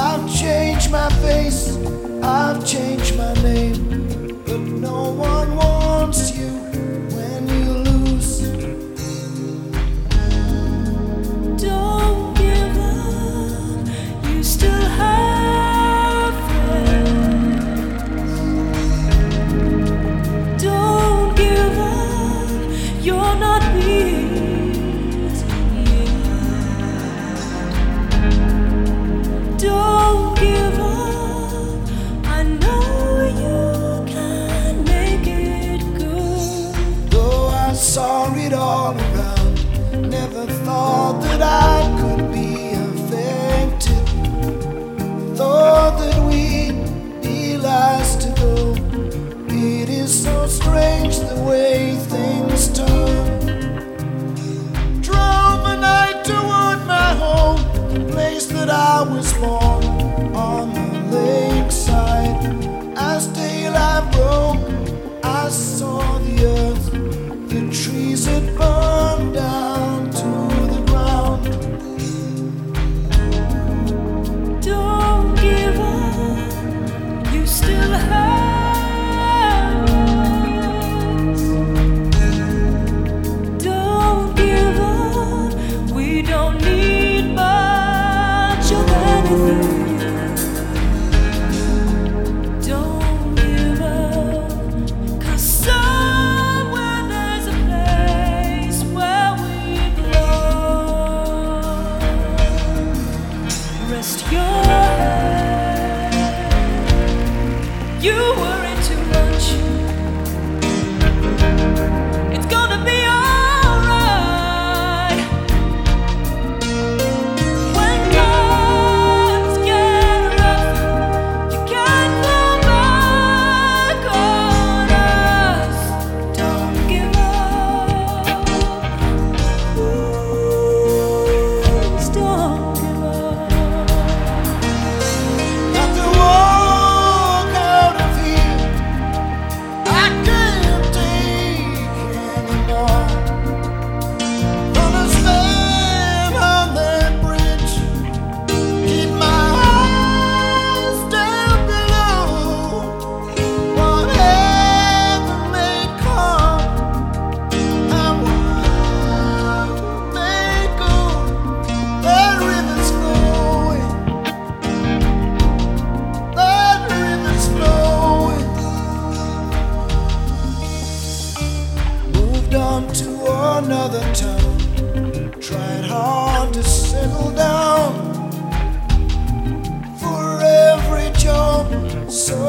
I've changed my face, I've changed my name, but no one. saw it all around. Never thought that I could you were. So